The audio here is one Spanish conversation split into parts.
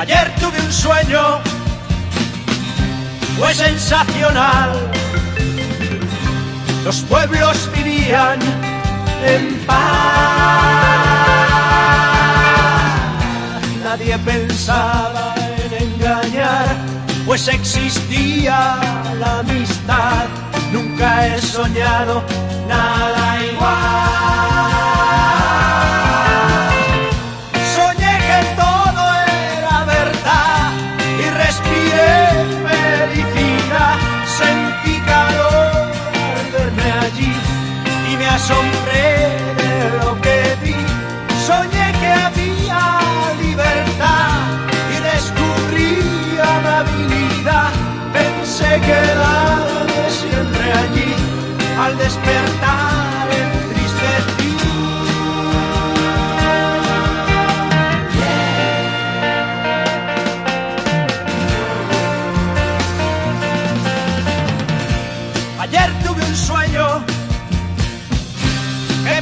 Ayer tuve un sueño, fue sensacional. Los pueblos vivían en paz. Nadie pensaba en engañar, pues existía la amistad. Nunca he soñado nada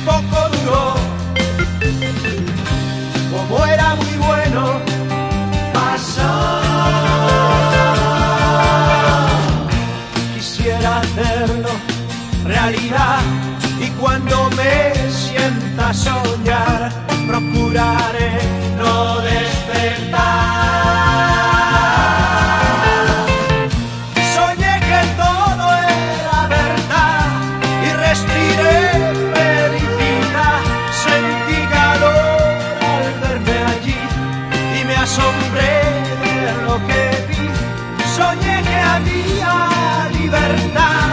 poco duró. Como era muy bueno, pasó. Quisiera hacerlo realidad y cuando me sienta lo que vi. Soñé que había libertad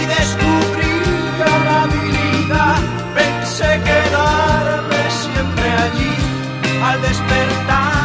y descubrí la habilidad. Pensé quedarme siempre allí al despertar.